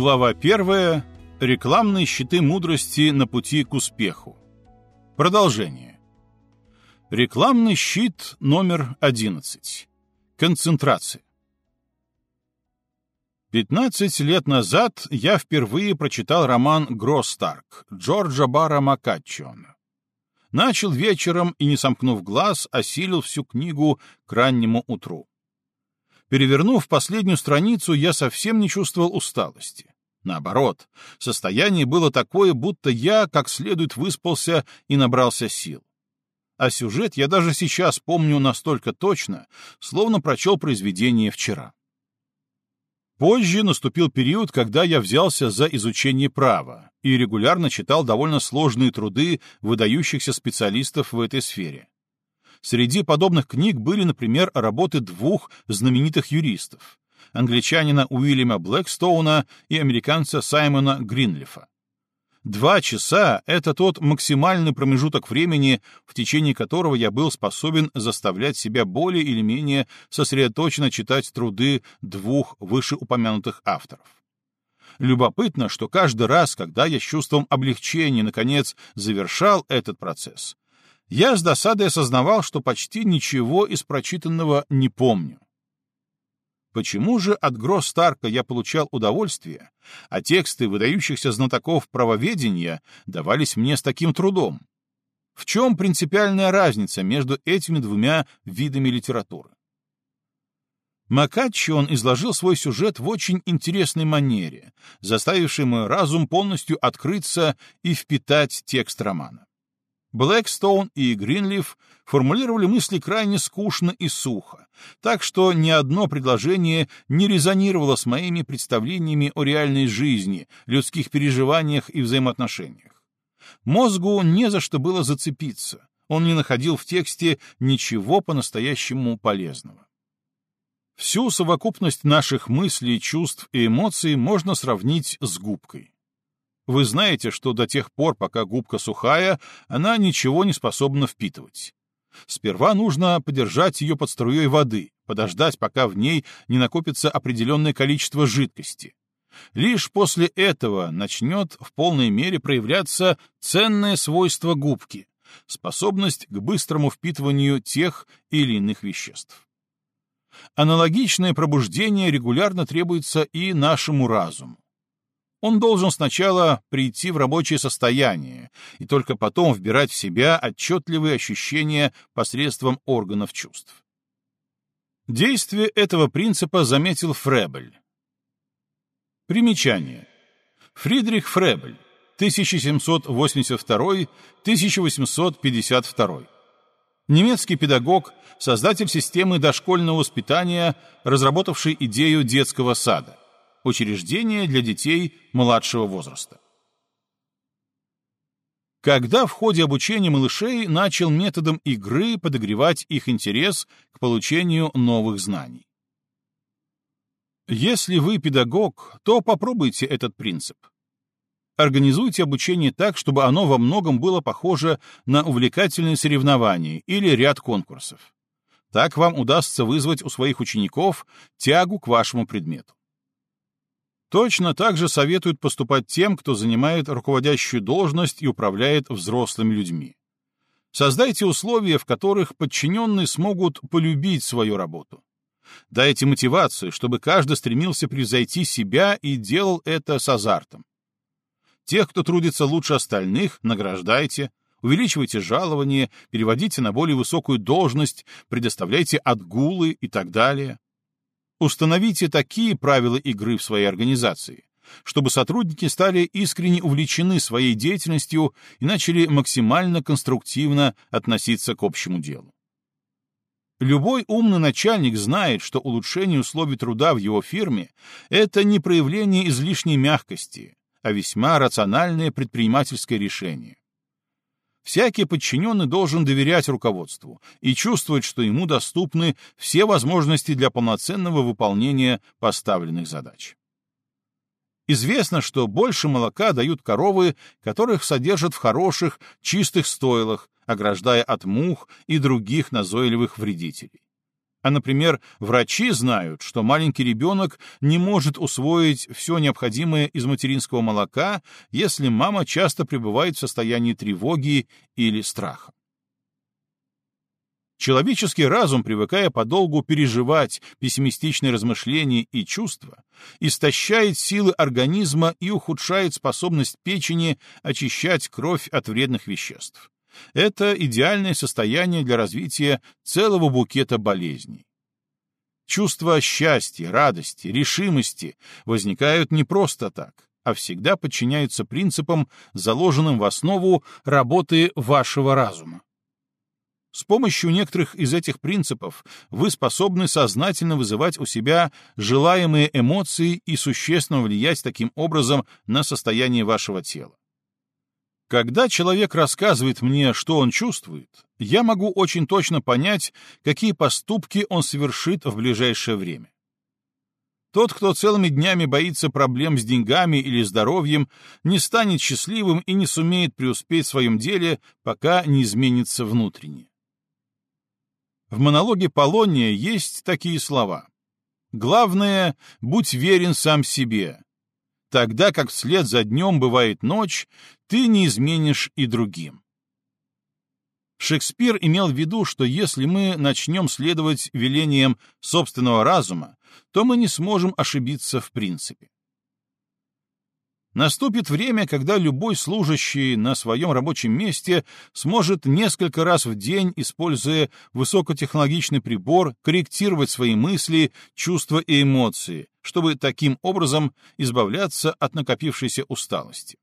Глава первая. Рекламные щиты мудрости на пути к успеху. Продолжение. Рекламный щит номер 11. Концентрация. 15 лет назад я впервые прочитал роман «Гростарк» Джорджа Бара Макаччиона. Начал вечером и, не сомкнув глаз, осилил всю книгу к раннему утру. Перевернув последнюю страницу, я совсем не чувствовал усталости. Наоборот, состояние было такое, будто я как следует выспался и набрался сил. А сюжет я даже сейчас помню настолько точно, словно прочел произведение вчера. Позже наступил период, когда я взялся за изучение права и регулярно читал довольно сложные труды выдающихся специалистов в этой сфере. Среди подобных книг были, например, работы двух знаменитых юристов — англичанина Уильяма Блэкстоуна и американца Саймона Гринлифа. Два часа — это тот максимальный промежуток времени, в течение которого я был способен заставлять себя более или менее сосредоточенно читать труды двух вышеупомянутых авторов. Любопытно, что каждый раз, когда я с чувством облегчения, наконец, завершал этот процесс, я с досадой осознавал, что почти ничего из прочитанного не помню. Почему же от Гро Старка я получал удовольствие, а тексты выдающихся знатоков правоведения давались мне с таким трудом? В чем принципиальная разница между этими двумя видами литературы? Макаччи он изложил свой сюжет в очень интересной манере, заставившей мой разум полностью открыться и впитать текст романа. Блэкстоун и Гринлиф формулировали мысли крайне скучно и сухо, так что ни одно предложение не резонировало с моими представлениями о реальной жизни, людских переживаниях и взаимоотношениях. Мозгу не за что было зацепиться, он не находил в тексте ничего по-настоящему полезного. Всю совокупность наших мыслей, чувств и эмоций можно сравнить с губкой. Вы знаете, что до тех пор, пока губка сухая, она ничего не способна впитывать. Сперва нужно подержать ее под струей воды, подождать, пока в ней не накопится определенное количество жидкости. Лишь после этого начнет в полной мере проявляться ценное свойство губки — способность к быстрому впитыванию тех или иных веществ. Аналогичное пробуждение регулярно требуется и нашему разуму. Он должен сначала прийти в рабочее состояние и только потом вбирать в себя отчетливые ощущения посредством органов чувств. Действие этого принципа заметил Фребель. Примечание. Фридрих Фребель, 1782-1852. Немецкий педагог, создатель системы дошкольного воспитания, разработавший идею детского сада учреждение для детей младшего возраста. Когда в ходе обучения малышей начал методом игры подогревать их интерес к получению новых знаний. Если вы педагог, то попробуйте этот принцип. Организуйте обучение так, чтобы оно во многом было похоже на увлекательные соревнования или ряд конкурсов. Так вам удастся вызвать у своих учеников тягу к вашему предмету. Точно так же советуют поступать тем, кто занимает руководящую должность и управляет взрослыми людьми. Создайте условия, в которых подчиненные смогут полюбить свою работу. Дайте мотивацию, чтобы каждый стремился превзойти себя и делал это с азартом. Тех, кто трудится лучше остальных, награждайте, увеличивайте жалование, переводите на более высокую должность, предоставляйте отгулы и так далее. Установите такие правила игры в своей организации, чтобы сотрудники стали искренне увлечены своей деятельностью и начали максимально конструктивно относиться к общему делу. Любой умный начальник знает, что улучшение условий труда в его фирме — это не проявление излишней мягкости, а весьма рациональное предпринимательское решение. Всякий подчиненный должен доверять руководству и чувствовать, что ему доступны все возможности для полноценного выполнения поставленных задач. Известно, что больше молока дают коровы, которых содержат в хороших, чистых стойлах, ограждая от мух и других назойливых вредителей. А, например, врачи знают, что маленький ребенок не может усвоить все необходимое из материнского молока, если мама часто пребывает в состоянии тревоги или страха. Человеческий разум, привыкая подолгу переживать пессимистичные размышления и чувства, истощает силы организма и ухудшает способность печени очищать кровь от вредных веществ. Это идеальное состояние для развития целого букета болезней. Чувства счастья, радости, решимости возникают не просто так, а всегда подчиняются принципам, заложенным в основу работы вашего разума. С помощью некоторых из этих принципов вы способны сознательно вызывать у себя желаемые эмоции и существенно влиять таким образом на состояние вашего тела. Когда человек рассказывает мне, что он чувствует, я могу очень точно понять, какие поступки он совершит в ближайшее время. Тот, кто целыми днями боится проблем с деньгами или здоровьем, не станет счастливым и не сумеет преуспеть в своем деле, пока не изменится внутренне. В монологе Полония есть такие слова. «Главное, будь верен сам себе. Тогда как вслед за днем бывает ночь, ты не изменишь и другим». Шекспир имел в виду, что если мы начнем следовать велениям собственного разума, то мы не сможем ошибиться в принципе. Наступит время, когда любой служащий на своем рабочем месте сможет несколько раз в день, используя высокотехнологичный прибор, корректировать свои мысли, чувства и эмоции, чтобы таким образом избавляться от накопившейся усталости.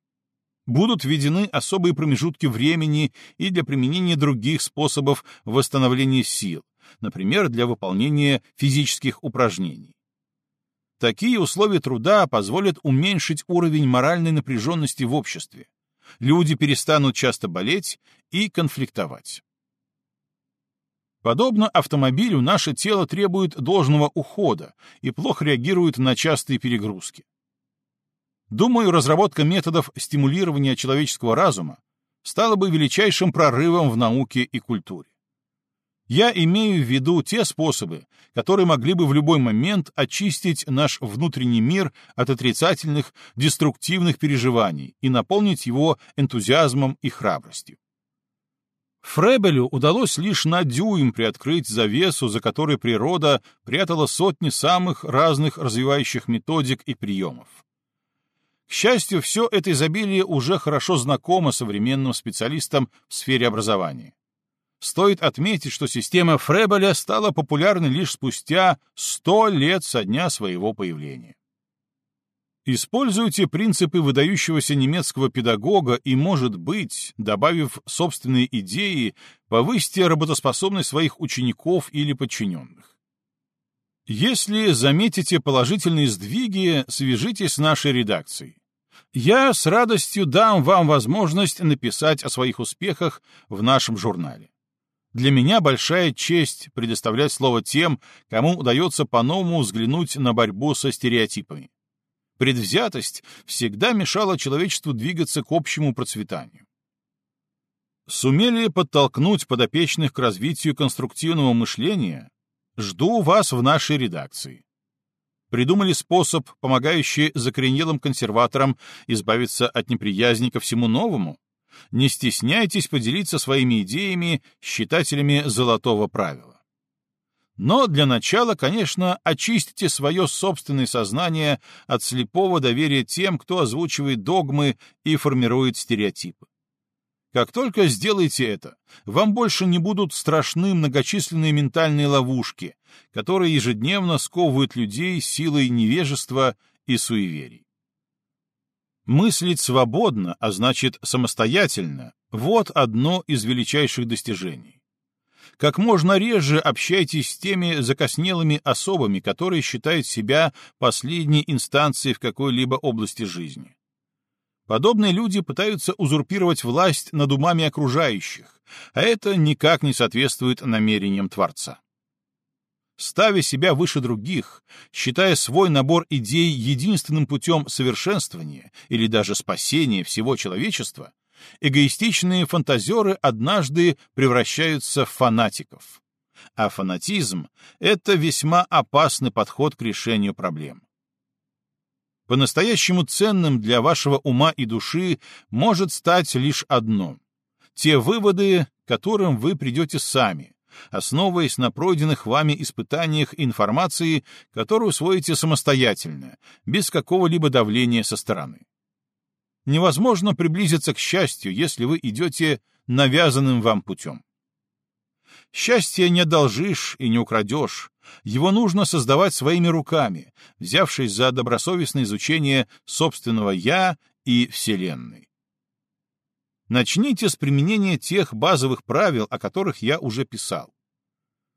Будут введены особые промежутки времени и для применения других способов восстановления сил, например, для выполнения физических упражнений. Такие условия труда позволят уменьшить уровень моральной напряженности в обществе. Люди перестанут часто болеть и конфликтовать. Подобно автомобилю, наше тело требует должного ухода и плохо реагирует на частые перегрузки. Думаю, разработка методов стимулирования человеческого разума стала бы величайшим прорывом в науке и культуре. Я имею в виду те способы, которые могли бы в любой момент очистить наш внутренний мир от отрицательных, деструктивных переживаний и наполнить его энтузиазмом и храбростью. Фребелю удалось лишь на дюйм приоткрыть завесу, за которой природа прятала сотни самых разных развивающих методик и приемов. К счастью, все это изобилие уже хорошо знакомо современным специалистам в сфере образования. Стоит отметить, что система Фребеля стала популярной лишь спустя 100 лет со дня своего появления. Используйте принципы выдающегося немецкого педагога и, может быть, добавив собственные идеи, повысьте работоспособность своих учеников или подчиненных. Если заметите положительные сдвиги, свяжитесь с нашей редакцией. Я с радостью дам вам возможность написать о своих успехах в нашем журнале. Для меня большая честь предоставлять слово тем, кому удается по-новому взглянуть на борьбу со стереотипами. Предвзятость всегда мешала человечеству двигаться к общему процветанию. Сумели подтолкнуть подопечных к развитию конструктивного мышления? Жду вас в нашей редакции. Придумали способ, помогающий закоренелым консерваторам избавиться от неприязни ко всему новому? Не стесняйтесь поделиться своими идеями с читателями золотого правила. Но для начала, конечно, очистите свое собственное сознание от слепого доверия тем, кто озвучивает догмы и формирует стереотипы. Как только сделаете это, вам больше не будут страшны многочисленные ментальные ловушки, которые ежедневно сковывают людей силой невежества и суеверий. Мыслить свободно, а значит самостоятельно, вот одно из величайших достижений. Как можно реже общайтесь с теми закоснелыми особами, которые считают себя последней инстанцией в какой-либо области жизни. Подобные люди пытаются узурпировать власть над умами окружающих, а это никак не соответствует намерениям Творца ставя себя выше других, считая свой набор идей единственным путем совершенствования или даже спасения всего человечества, эгоистичные фантазеры однажды превращаются в фанатиков. А фанатизм — это весьма опасный подход к решению проблем. По-настоящему ценным для вашего ума и души может стать лишь одно — те выводы, к которым вы придете сами, основываясь на пройденных вами испытаниях информации, которую усвоите самостоятельно, без какого-либо давления со стороны. Невозможно приблизиться к счастью, если вы идете навязанным вам путем. Счастье не одолжишь и не украдешь. Его нужно создавать своими руками, взявшись за добросовестное изучение собственного «я» и Вселенной. Начните с применения тех базовых правил, о которых я уже писал.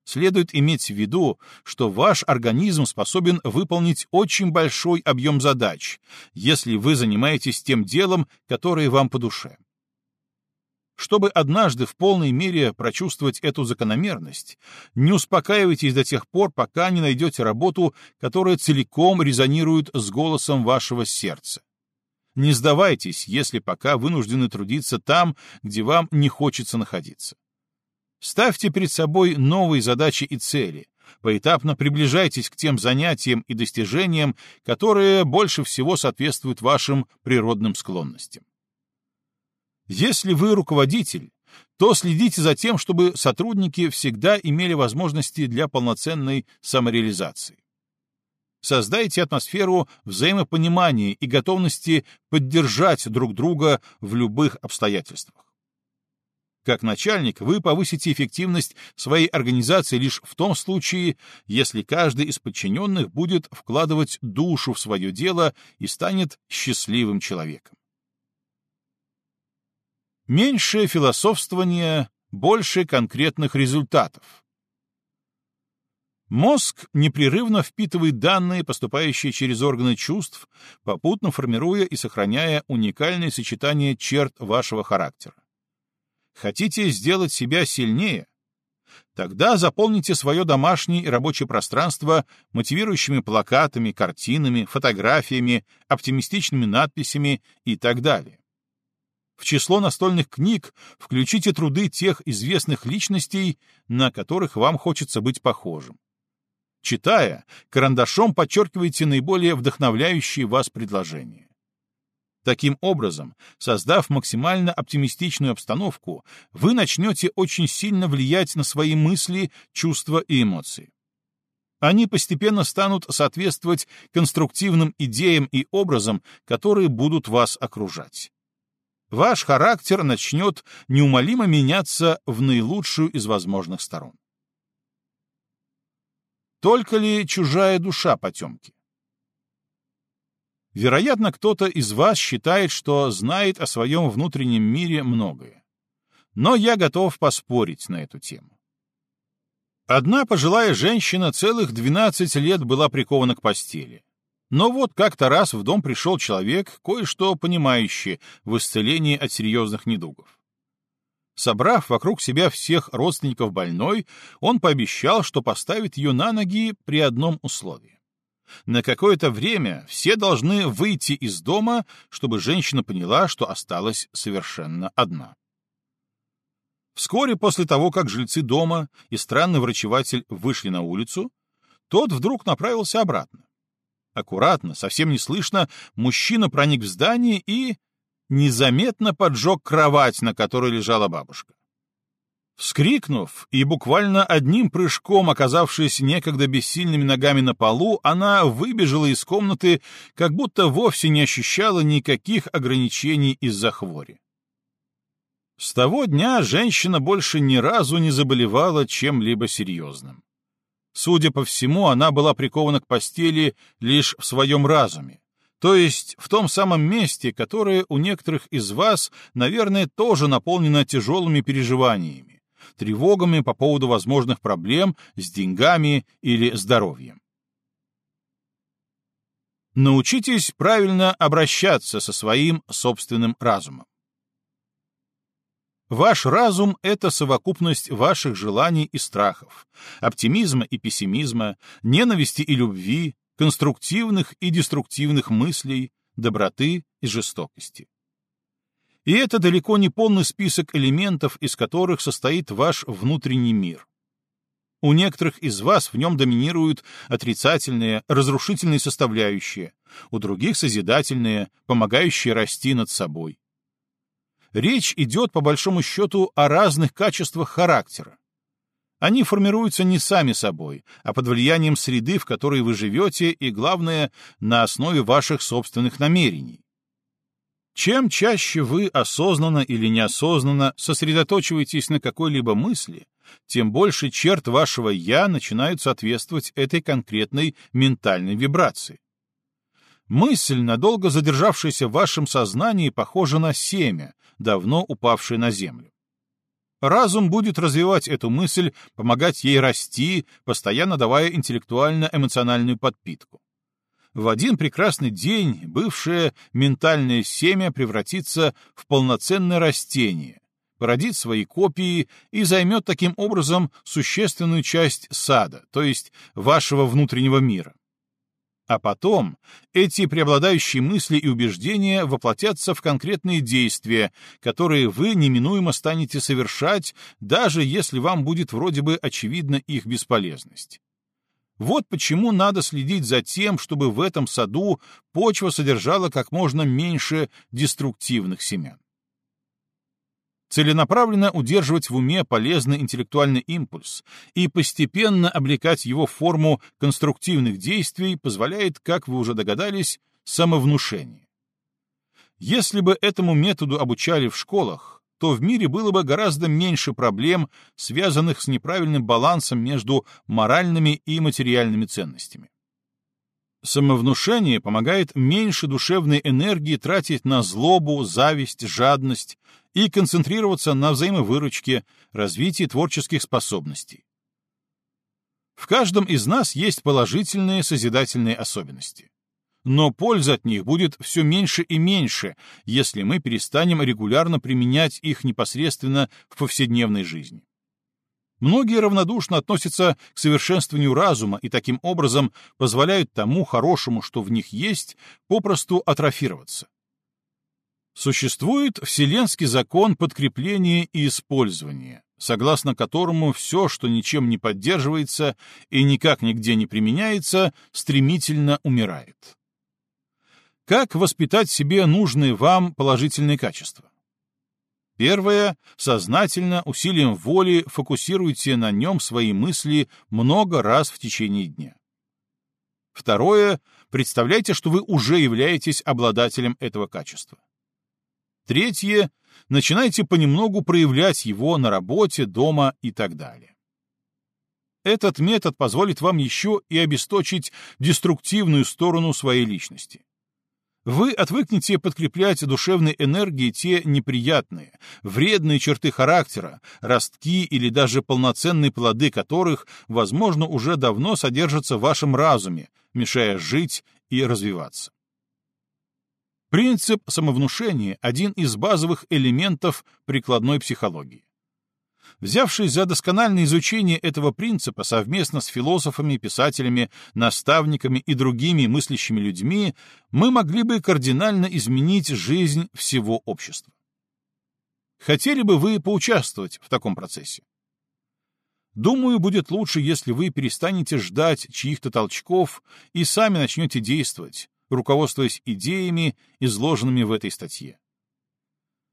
Следует иметь в виду, что ваш организм способен выполнить очень большой объем задач, если вы занимаетесь тем делом, которое вам по душе. Чтобы однажды в полной мере прочувствовать эту закономерность, не успокаивайтесь до тех пор, пока не найдете работу, которая целиком резонирует с голосом вашего сердца. Не сдавайтесь, если пока вынуждены трудиться там, где вам не хочется находиться. Ставьте перед собой новые задачи и цели. Поэтапно приближайтесь к тем занятиям и достижениям, которые больше всего соответствуют вашим природным склонностям. Если вы руководитель, то следите за тем, чтобы сотрудники всегда имели возможности для полноценной самореализации. Создайте атмосферу взаимопонимания и готовности поддержать друг друга в любых обстоятельствах. Как начальник вы повысите эффективность своей организации лишь в том случае, если каждый из подчиненных будет вкладывать душу в свое дело и станет счастливым человеком. Меньше философствования, больше конкретных результатов. Мозг непрерывно впитывает данные, поступающие через органы чувств, попутно формируя и сохраняя уникальное сочетание черт вашего характера. Хотите сделать себя сильнее? Тогда заполните свое домашнее и рабочее пространство мотивирующими плакатами, картинами, фотографиями, оптимистичными надписями и так далее. В число настольных книг включите труды тех известных личностей, на которых вам хочется быть похожим. Читая, карандашом подчеркивайте наиболее вдохновляющие вас предложения. Таким образом, создав максимально оптимистичную обстановку, вы начнете очень сильно влиять на свои мысли, чувства и эмоции. Они постепенно станут соответствовать конструктивным идеям и образам, которые будут вас окружать ваш характер начнет неумолимо меняться в наилучшую из возможных сторон. Только ли чужая душа потемки? Вероятно, кто-то из вас считает, что знает о своем внутреннем мире многое. Но я готов поспорить на эту тему. Одна пожилая женщина целых 12 лет была прикована к постели. Но вот как-то раз в дом пришел человек, кое-что понимающий в исцелении от серьезных недугов. Собрав вокруг себя всех родственников больной, он пообещал, что поставит ее на ноги при одном условии. На какое-то время все должны выйти из дома, чтобы женщина поняла, что осталась совершенно одна. Вскоре после того, как жильцы дома и странный врачеватель вышли на улицу, тот вдруг направился обратно. Аккуратно, совсем не слышно, мужчина проник в здание и незаметно поджег кровать, на которой лежала бабушка. Вскрикнув и буквально одним прыжком оказавшись некогда бессильными ногами на полу, она выбежала из комнаты, как будто вовсе не ощущала никаких ограничений из-за хвори. С того дня женщина больше ни разу не заболевала чем-либо серьезным. Судя по всему, она была прикована к постели лишь в своем разуме, то есть в том самом месте, которое у некоторых из вас, наверное, тоже наполнено тяжелыми переживаниями, тревогами по поводу возможных проблем с деньгами или здоровьем. Научитесь правильно обращаться со своим собственным разумом. Ваш разум — это совокупность ваших желаний и страхов, оптимизма и пессимизма, ненависти и любви, конструктивных и деструктивных мыслей, доброты и жестокости. И это далеко не полный список элементов, из которых состоит ваш внутренний мир. У некоторых из вас в нем доминируют отрицательные, разрушительные составляющие, у других — созидательные, помогающие расти над собой. Речь идет, по большому счету, о разных качествах характера. Они формируются не сами собой, а под влиянием среды, в которой вы живете, и, главное, на основе ваших собственных намерений. Чем чаще вы осознанно или неосознанно сосредоточиваетесь на какой-либо мысли, тем больше черт вашего «я» начинают соответствовать этой конкретной ментальной вибрации. Мысль, надолго задержавшаяся в вашем сознании, похожа на семя, давно упавшее на землю. Разум будет развивать эту мысль, помогать ей расти, постоянно давая интеллектуально-эмоциональную подпитку. В один прекрасный день бывшее ментальное семя превратится в полноценное растение, породит свои копии и займет таким образом существенную часть сада, то есть вашего внутреннего мира. А потом эти преобладающие мысли и убеждения воплотятся в конкретные действия, которые вы неминуемо станете совершать, даже если вам будет вроде бы очевидна их бесполезность. Вот почему надо следить за тем, чтобы в этом саду почва содержала как можно меньше деструктивных семян целенаправленно удерживать в уме полезный интеллектуальный импульс и постепенно облекать его в форму конструктивных действий позволяет, как вы уже догадались, самовнушение. Если бы этому методу обучали в школах, то в мире было бы гораздо меньше проблем, связанных с неправильным балансом между моральными и материальными ценностями. Самовнушение помогает меньше душевной энергии тратить на злобу, зависть, жадность и концентрироваться на взаимовыручке, развитии творческих способностей. В каждом из нас есть положительные созидательные особенности. Но польза от них будет все меньше и меньше, если мы перестанем регулярно применять их непосредственно в повседневной жизни. Многие равнодушно относятся к совершенствованию разума и таким образом позволяют тому хорошему, что в них есть, попросту атрофироваться. Существует вселенский закон подкрепления и использования, согласно которому все, что ничем не поддерживается и никак нигде не применяется, стремительно умирает. Как воспитать себе нужные вам положительные качества? Первое — сознательно, усилием воли фокусируйте на нем свои мысли много раз в течение дня. Второе — представляйте, что вы уже являетесь обладателем этого качества. Третье — начинайте понемногу проявлять его на работе, дома и так далее. Этот метод позволит вам еще и обесточить деструктивную сторону своей личности вы отвыкнете подкреплять душевной энергией те неприятные, вредные черты характера, ростки или даже полноценные плоды которых, возможно, уже давно содержатся в вашем разуме, мешая жить и развиваться. Принцип самовнушения — один из базовых элементов прикладной психологии. Взявшись за доскональное изучение этого принципа совместно с философами, писателями, наставниками и другими мыслящими людьми, мы могли бы кардинально изменить жизнь всего общества. Хотели бы вы поучаствовать в таком процессе? Думаю, будет лучше, если вы перестанете ждать чьих-то толчков и сами начнете действовать, руководствуясь идеями, изложенными в этой статье.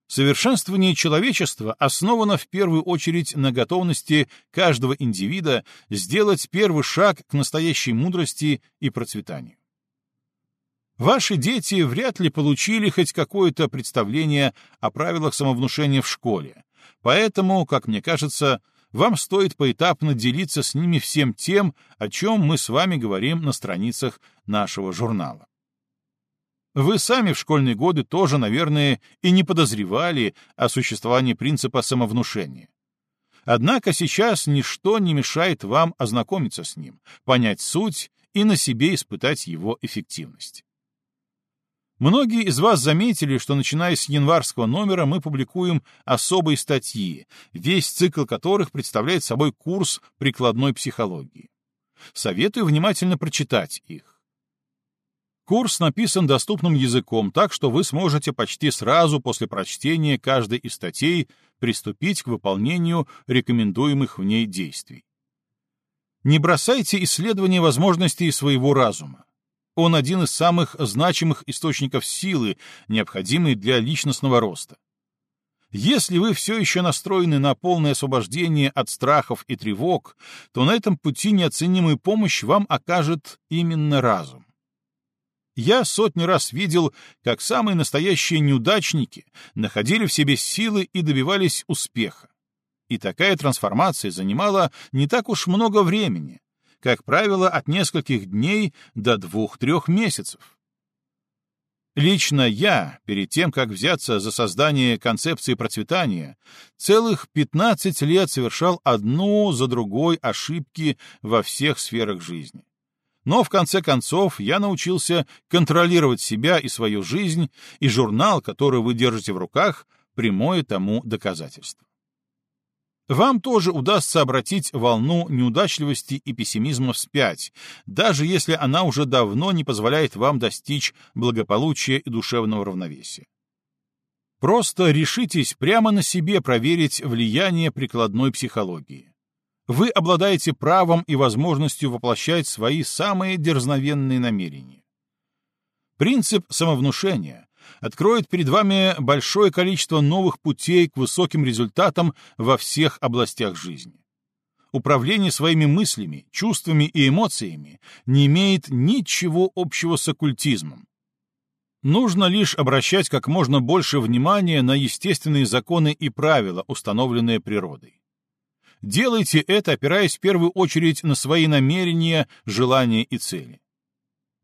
Совершенствование человечества основано в первую очередь на готовности каждого индивида сделать первый шаг к настоящей мудрости и процветанию. Ваши дети вряд ли получили хоть какое-то представление о правилах самовнушения в школе, поэтому, как мне кажется, вам стоит поэтапно делиться с ними всем тем, о чем мы с вами говорим на страницах нашего журнала. Вы сами в школьные годы тоже, наверное, и не подозревали о существовании принципа самовнушения. Однако сейчас ничто не мешает вам ознакомиться с ним, понять суть и на себе испытать его эффективность. Многие из вас заметили, что начиная с январского номера мы публикуем особые статьи, весь цикл которых представляет собой курс прикладной психологии. Советую внимательно прочитать их. Курс написан доступным языком, так что вы сможете почти сразу после прочтения каждой из статей приступить к выполнению рекомендуемых в ней действий. Не бросайте исследование возможностей своего разума. Он один из самых значимых источников силы, необходимый для личностного роста. Если вы все еще настроены на полное освобождение от страхов и тревог, то на этом пути неоценимую помощь вам окажет именно разум. Я сотни раз видел, как самые настоящие неудачники находили в себе силы и добивались успеха. И такая трансформация занимала не так уж много времени, как правило, от нескольких дней до двух-трех месяцев. Лично я, перед тем, как взяться за создание концепции процветания, целых 15 лет совершал одну за другой ошибки во всех сферах жизни. Но в конце концов я научился контролировать себя и свою жизнь, и журнал, который вы держите в руках, прямое тому доказательство. Вам тоже удастся обратить волну неудачливости и пессимизма вспять, даже если она уже давно не позволяет вам достичь благополучия и душевного равновесия. Просто решитесь прямо на себе проверить влияние прикладной психологии вы обладаете правом и возможностью воплощать свои самые дерзновенные намерения. Принцип самовнушения откроет перед вами большое количество новых путей к высоким результатам во всех областях жизни. Управление своими мыслями, чувствами и эмоциями не имеет ничего общего с оккультизмом. Нужно лишь обращать как можно больше внимания на естественные законы и правила, установленные природой. Делайте это, опираясь в первую очередь на свои намерения, желания и цели.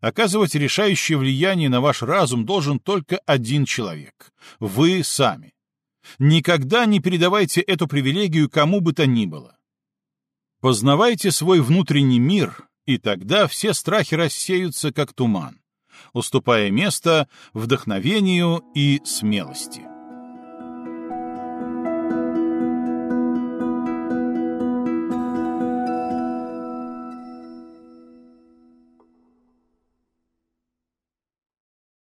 Оказывать решающее влияние на ваш разум должен только один человек — вы сами. Никогда не передавайте эту привилегию кому бы то ни было. Познавайте свой внутренний мир, и тогда все страхи рассеются, как туман, уступая место вдохновению и смелости.